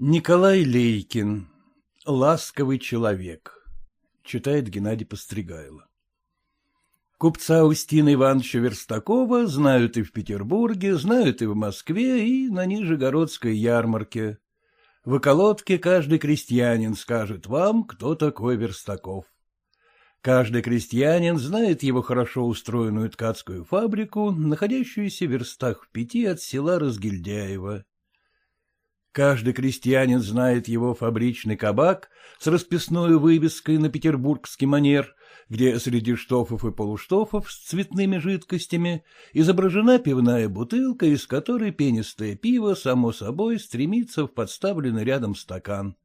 Николай Лейкин. Ласковый человек. Читает Геннадий Постригайло. Купца Устина Ивановича Верстакова знают и в Петербурге, знают и в Москве, и на Нижегородской ярмарке. В околотке каждый крестьянин скажет вам, кто такой Верстаков. Каждый крестьянин знает его хорошо устроенную ткацкую фабрику, находящуюся в верстах в пяти от села Разгильдяево. Каждый крестьянин знает его фабричный кабак с расписной вывеской на петербургский манер, где среди штофов и полуштофов с цветными жидкостями изображена пивная бутылка, из которой пенистое пиво, само собой, стремится в подставленный рядом стакан.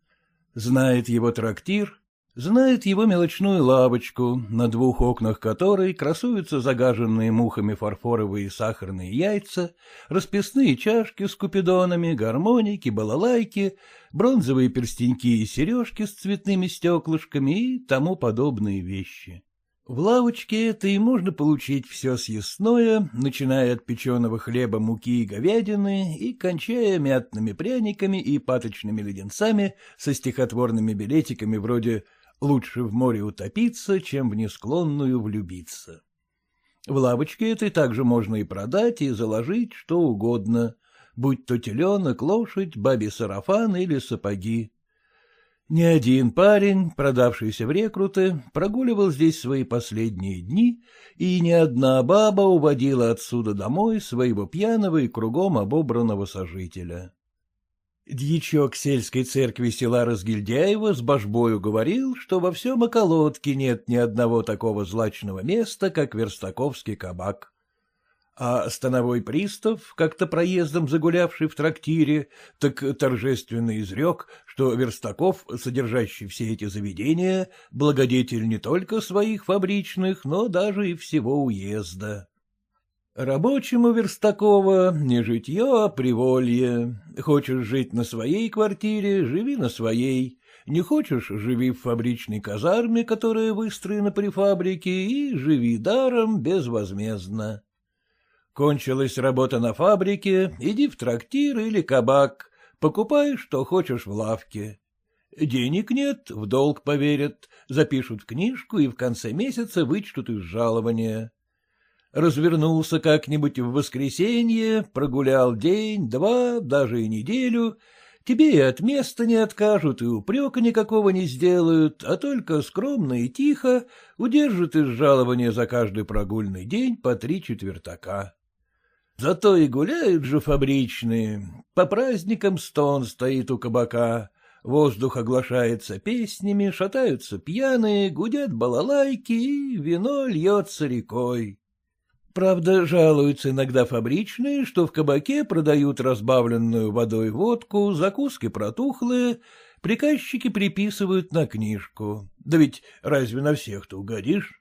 Знает его трактир, Знает его мелочную лавочку, на двух окнах которой красуются загаженные мухами фарфоровые сахарные яйца, расписные чашки с купидонами, гармоники, балалайки, бронзовые перстеньки и сережки с цветными стеклышками и тому подобные вещи. В лавочке этой можно получить все съестное, начиная от печеного хлеба, муки и говядины и кончая мятными пряниками и паточными леденцами со стихотворными билетиками вроде Лучше в море утопиться, чем в несклонную влюбиться. В лавочке этой также можно и продать, и заложить что угодно, будь то теленок, лошадь, бабий сарафан или сапоги. Ни один парень, продавшийся в рекруты, прогуливал здесь свои последние дни, и ни одна баба уводила отсюда домой своего пьяного и кругом обобранного сожителя. Дьячок сельской церкви села Разгильдяева с божбою говорил, что во всем околотке нет ни одного такого злачного места, как Верстаковский кабак. А становой пристав, как-то проездом загулявший в трактире, так торжественно изрек, что Верстаков, содержащий все эти заведения, благодетель не только своих фабричных, но даже и всего уезда. Рабочему Верстакова не житье, а приволье. Хочешь жить на своей квартире — живи на своей. Не хочешь — живи в фабричной казарме, которая выстроена при фабрике, и живи даром безвозмездно. Кончилась работа на фабрике, иди в трактир или кабак, покупай, что хочешь в лавке. Денег нет, в долг поверят, запишут книжку и в конце месяца вычтут из жалования развернулся как-нибудь в воскресенье, прогулял день, два, даже и неделю, тебе и от места не откажут, и упрека никакого не сделают, а только скромно и тихо удержат из жалования за каждый прогульный день по три четвертака. Зато и гуляют же фабричные, по праздникам стон стоит у кабака, воздух оглашается песнями, шатаются пьяные, гудят балалайки, и вино льется рекой. Правда, жалуются иногда фабричные, что в кабаке продают разбавленную водой водку, закуски протухлые, приказчики приписывают на книжку. Да ведь разве на всех-то угодишь?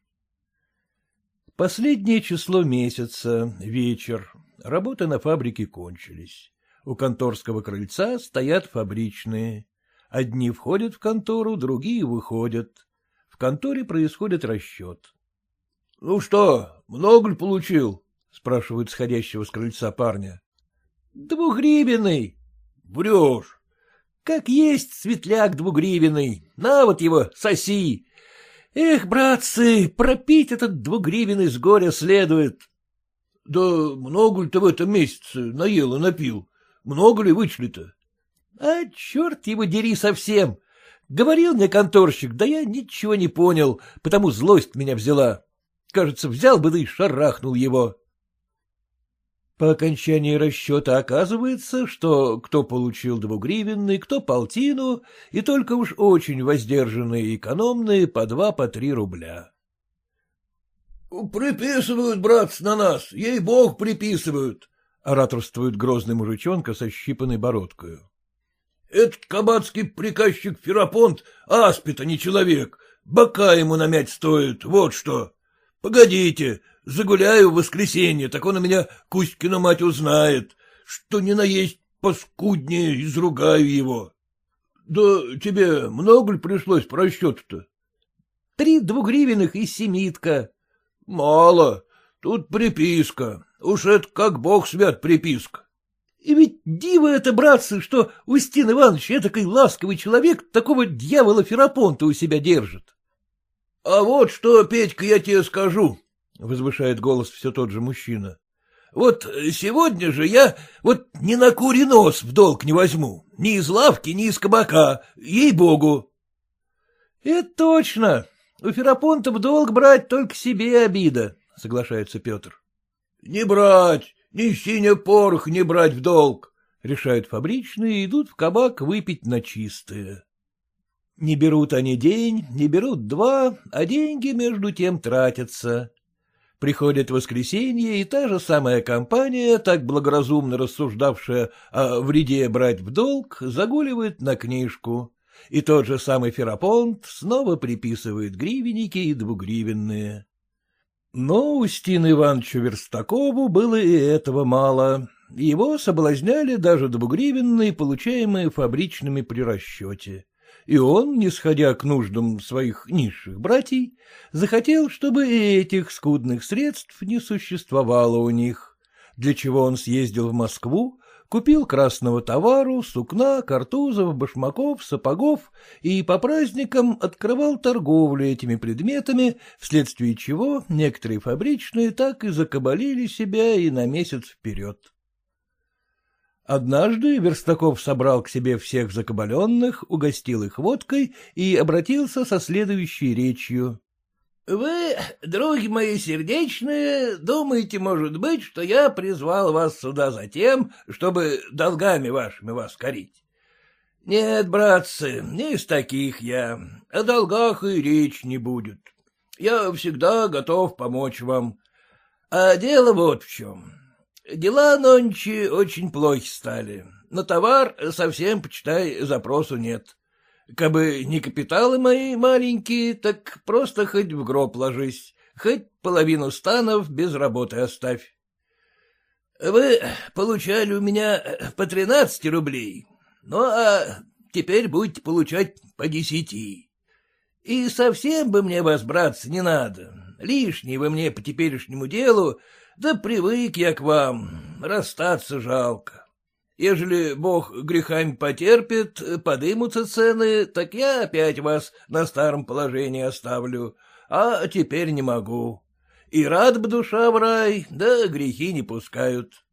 Последнее число месяца, вечер. Работы на фабрике кончились. У конторского крыльца стоят фабричные. Одни входят в контору, другие выходят. В конторе происходит расчет. — Ну что, много ли получил? — спрашивают сходящего с крыльца парня. — Двугривенный. — Врешь. — Как есть светляк двугривенный. На вот его, соси. Эх, братцы, пропить этот двугривенный с горя следует. — Да много ли ты в этом месяце наел и напил? Много ли вычли-то? — А черт его дери совсем. Говорил мне конторщик, да я ничего не понял, потому злость меня взяла. Кажется, взял бы да и шарахнул его. По окончании расчета оказывается, что кто получил двугривенный, кто полтину, и только уж очень воздержанные и экономные по два, по три рубля. — Приписывают, брат, на нас, ей-бог приписывают, — ораторствует грозный мужичонка со щипанной бородкою. — Этот кабацкий приказчик Ферапонт аспид, а не человек, бока ему намять стоит, вот что. Погодите, загуляю в воскресенье, так он у меня Кузькина мать узнает, что не наесть паскуднее, изругаю его. Да тебе много ли пришлось по расчету-то? Три двугривенных и семитка. Мало, тут приписка, уж это как бог свят приписка. И ведь диво это, братцы, что Устин Иванович, этакой ласковый человек, такого дьявола Ферапонта у себя держит. — А вот что, Петька, я тебе скажу, — возвышает голос все тот же мужчина. — Вот сегодня же я вот ни на кури нос в долг не возьму, ни из лавки, ни из кабака, ей-богу. — Это точно. У Ферапонта в долг брать только себе обида, — соглашается Петр. — Не брать, ни синя порох не брать в долг, — решают фабричные и идут в кабак выпить на чистое. Не берут они день, не берут два, а деньги между тем тратятся. Приходит воскресенье, и та же самая компания, так благоразумно рассуждавшая о вреде брать в долг, загуливает на книжку. И тот же самый Ферапонт снова приписывает гривенники и двугривенные. Но Устину Ивановичу Верстакову было и этого мало. Его соблазняли даже двугривенные, получаемые фабричными при расчете. И он, не сходя к нуждам своих низших братьев, захотел, чтобы и этих скудных средств не существовало у них, для чего он съездил в Москву, купил красного товару, сукна, картузов, башмаков, сапогов и по праздникам открывал торговлю этими предметами, вследствие чего некоторые фабричные так и закабалили себя и на месяц вперед. Однажды Верстаков собрал к себе всех закабаленных, угостил их водкой и обратился со следующей речью. — Вы, други мои сердечные, думаете, может быть, что я призвал вас сюда за тем, чтобы долгами вашими вас корить? Нет, братцы, не из таких я, о долгах и речь не будет. Я всегда готов помочь вам. А дело вот в чем. Дела нонче очень плохи стали. На товар совсем, почитай, запросу нет. Кабы не капиталы мои маленькие, так просто хоть в гроб ложись, хоть половину станов без работы оставь. Вы получали у меня э, по тринадцати рублей, ну а теперь будете получать по десяти. И совсем бы мне вас, братцы, не надо. Лишний вы мне по теперешнему делу, да привык я к вам, расстаться жалко. Ежели бог грехами потерпит, подымутся цены, так я опять вас на старом положении оставлю, а теперь не могу. И рад бы душа в рай, да грехи не пускают.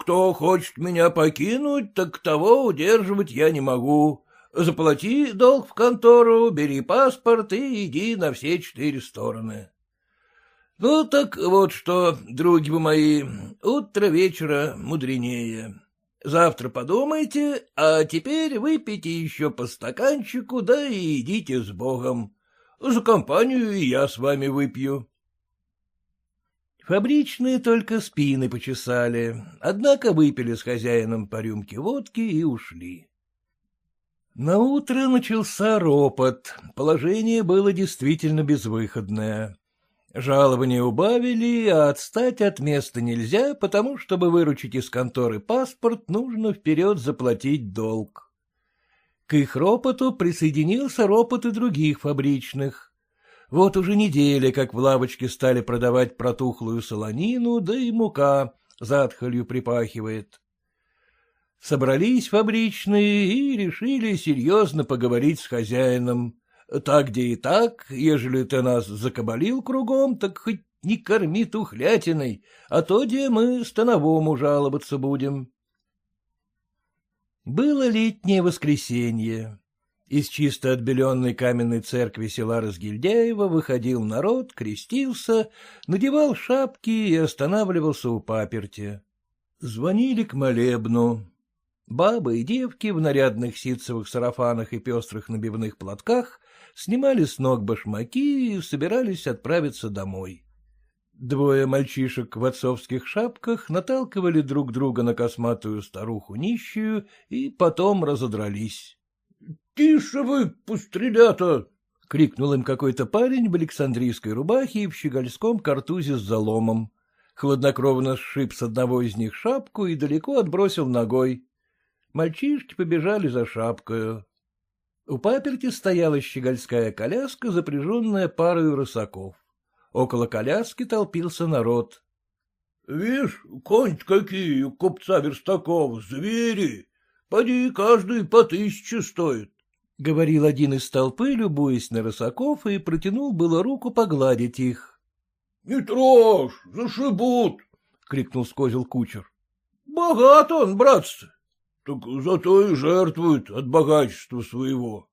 Кто хочет меня покинуть, так того удерживать я не могу. Заплати долг в контору, бери паспорт и иди на все четыре стороны. Ну так вот что, други вы мои, утро вечера мудренее. Завтра подумайте, а теперь выпейте еще по стаканчику, да и идите с Богом. За компанию и я с вами выпью. Фабричные только спины почесали, однако выпили с хозяином по рюмке водки и ушли. Наутро начался ропот, положение было действительно безвыходное. Жалование убавили, а отстать от места нельзя, потому, чтобы выручить из конторы паспорт, нужно вперед заплатить долг. К их ропоту присоединился ропот и других фабричных. Вот уже неделя, как в лавочке стали продавать протухлую солонину, да и мука затхолью припахивает. Собрались фабричные и решили серьезно поговорить с хозяином. Так где и так, ежели ты нас закабалил кругом, так хоть не корми тухлятиной, а то где мы становому жаловаться будем. Было летнее воскресенье. Из чисто отбеленной каменной церкви села Разгильдяева выходил народ, крестился, надевал шапки и останавливался у паперти. Звонили к молебну. Бабы и девки в нарядных ситцевых сарафанах и пестрых набивных платках снимали с ног башмаки и собирались отправиться домой. Двое мальчишек в отцовских шапках наталкивали друг друга на косматую старуху нищую и потом разодрались. — Тише вы, пустрелята! — крикнул им какой-то парень в александрийской рубахе и в щегольском картузе с заломом. Хладнокровно сшиб с одного из них шапку и далеко отбросил ногой. Мальчишки побежали за шапкою. У паперти стояла щегольская коляска, запряженная парой рысаков. Около коляски толпился народ. — Вишь, конь какие купца Верстакова, звери. Поди, каждый по тысяче стоит. — говорил один из толпы, любуясь на рысаков, и протянул было руку погладить их. — Не трожь, зашибут! — крикнул с кучер. — Богат он, братцы. Так зато и жертвует от богатства своего.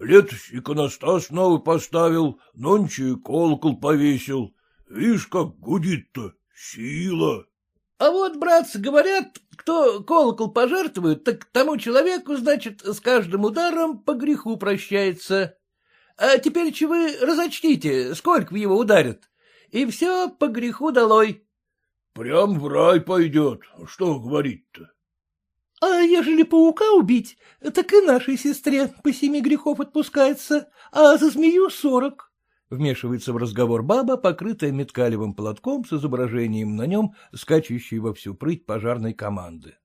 Летось иконостас новый поставил, нонче колокол повесил. Видишь, как гудит-то, сила. — А вот, братцы, говорят, кто колокол пожертвует, так тому человеку, значит, с каждым ударом по греху прощается. А теперь че вы разочтите, сколько в его ударят, и все по греху долой. — Прям в рай пойдет, что говорить-то? — А ежели паука убить, так и нашей сестре по семи грехов отпускается, а за змею сорок. Вмешивается в разговор баба, покрытая меткалевым платком с изображением на нем, скачущей во всю прыть пожарной команды.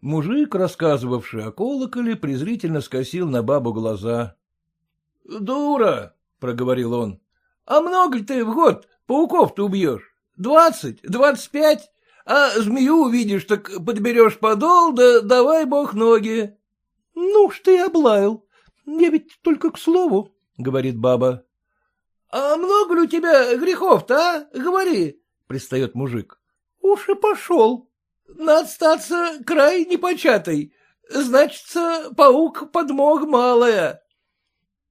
Мужик, рассказывавший о колоколе, презрительно скосил на бабу глаза. — Дура, — проговорил он, — а много ли ты в год пауков-то убьешь? Двадцать, двадцать пять? А змею увидишь, так подберешь подол, да давай бог ноги. — Ну ж ты облаял. Я ведь только к слову, — говорит баба. — А много ли у тебя грехов-то, а? Говори, — пристает мужик. — Уж и пошел. — Надо статься край непочатый. Значится, паук подмог малая.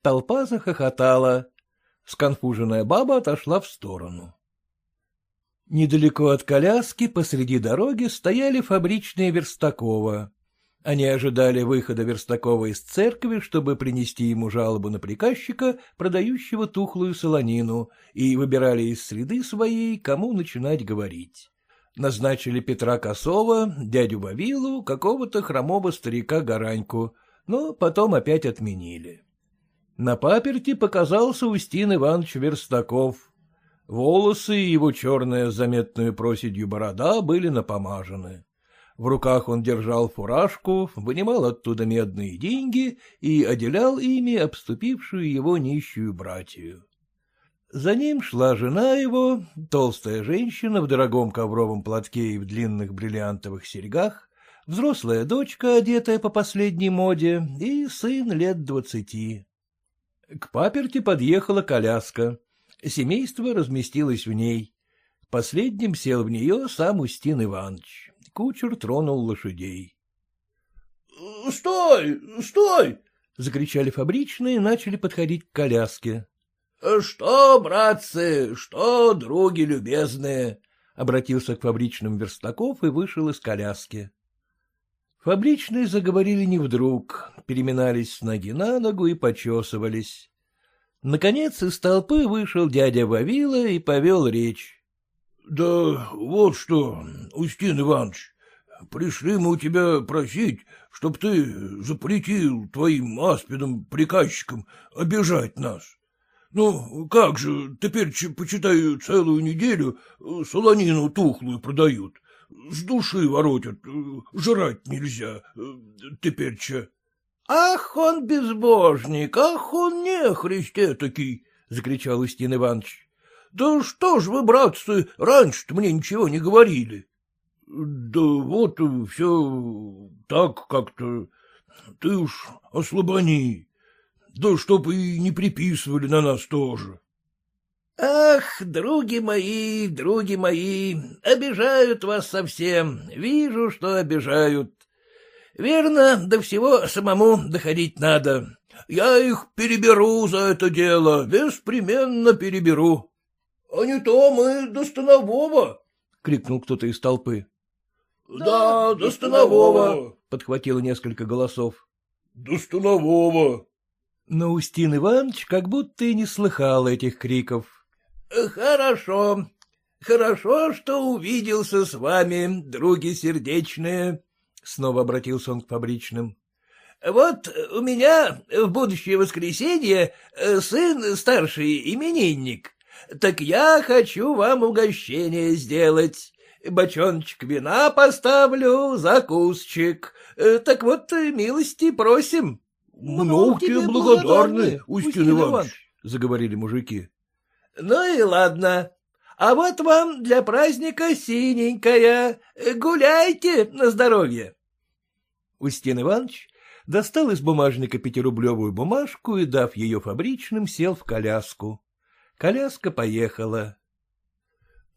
Толпа захохотала. Сконфуженная баба отошла в сторону. Недалеко от коляски посреди дороги стояли фабричные Верстакова. Они ожидали выхода Верстакова из церкви, чтобы принести ему жалобу на приказчика, продающего тухлую солонину, и выбирали из среды своей, кому начинать говорить. Назначили Петра Косова, дядю Вавилу, какого-то хромого старика Гараньку, но потом опять отменили. На паперти показался Устин Иванович Верстаков, Волосы и его черная заметную проседью борода были напомажены. В руках он держал фуражку, вынимал оттуда медные деньги и отделял ими обступившую его нищую братью. За ним шла жена его, толстая женщина в дорогом ковровом платке и в длинных бриллиантовых серьгах, взрослая дочка, одетая по последней моде, и сын лет двадцати. К паперти подъехала коляска. Семейство разместилось в ней. Последним сел в нее сам Устин Иванович. Кучер тронул лошадей. — Стой, стой! — закричали фабричные и начали подходить к коляске. — Что, братцы, что, други любезные? — обратился к фабричным Верстаков и вышел из коляски. Фабричные заговорили не вдруг, переминались с ноги на ногу и почесывались. Наконец из толпы вышел дядя Вавила и повел речь. — Да вот что, Устин Иванович, пришли мы у тебя просить, чтоб ты запретил твоим аспидам приказчикам обижать нас. Ну, как же, теперь, почитай, целую неделю солонину тухлую продают, с души воротят, жрать нельзя, теперь-че. — Ах, он безбожник, ах, он не христе таки! — закричал Устин Иванович. — Да что ж вы, братцы, раньше-то мне ничего не говорили? — Да вот все так как-то. Ты уж ослабони. Да чтоб и не приписывали на нас тоже. — Ах, други мои, други мои, обижают вас совсем, вижу, что обижают. Верно, до всего самому доходить надо. Я их переберу за это дело, беспременно переберу. — А не то мы до Станового, — крикнул кто-то из толпы. — Да, до Станового, — подхватило несколько голосов. — До Станового. Но Устин Иванович как будто и не слыхал этих криков. — Хорошо, хорошо, что увиделся с вами, други сердечные, Снова обратился он к фабричным. — Вот у меня в будущее воскресенье э, сын старший именинник. Так я хочу вам угощение сделать. Бочоночек вина поставлю, закусчик. Э, так вот, милости просим. — Много тебе благодарны, Устин Иванович, — заговорили мужики. — Ну и ладно. а вот вам для праздника синенькая. Гуляйте на здоровье. Устин Иванович достал из бумажника пятирублевую бумажку и, дав ее фабричным, сел в коляску. Коляска поехала.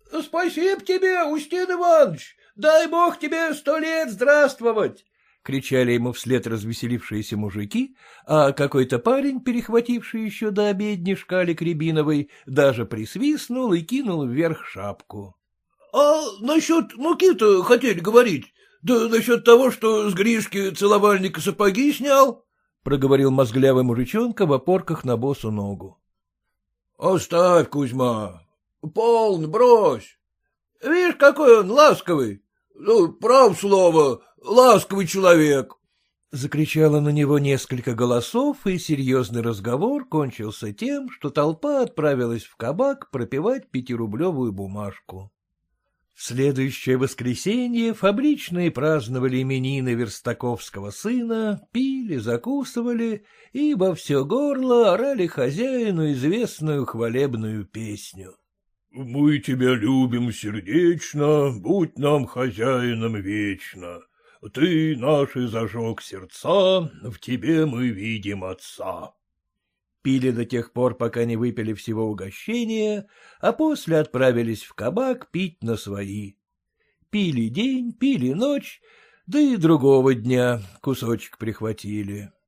— Спасибо тебе, Устин Иванович! Дай бог тебе сто лет здравствовать! — кричали ему вслед развеселившиеся мужики, а какой-то парень, перехвативший еще до обедни шкалик рябиновой, даже присвистнул и кинул вверх шапку. — А насчет муки-то хотели говорить? Да насчет того, что с Гришки целовальника сапоги снял? — проговорил мозглявый мужичонка в опорках на босу ногу. — Оставь, Кузьма. Полн, брось. Видишь, какой он ласковый. Ну, прав слово, ласковый человек. Закричало на него несколько голосов, и серьезный разговор кончился тем, что толпа отправилась в кабак пропивать пятирублевую бумажку. В следующее воскресенье фабричные праздновали именины Верстаковского сына, пили, закусывали и во все горло орали хозяину известную хвалебную песню. — Мы тебя любим сердечно, будь нам хозяином вечно. Ты наши зажег сердца, в тебе мы видим отца пили до тех пор, пока не выпили всего угощения, а после отправились в кабак пить на свои. Пили день, пили ночь, да и другого дня кусочек прихватили.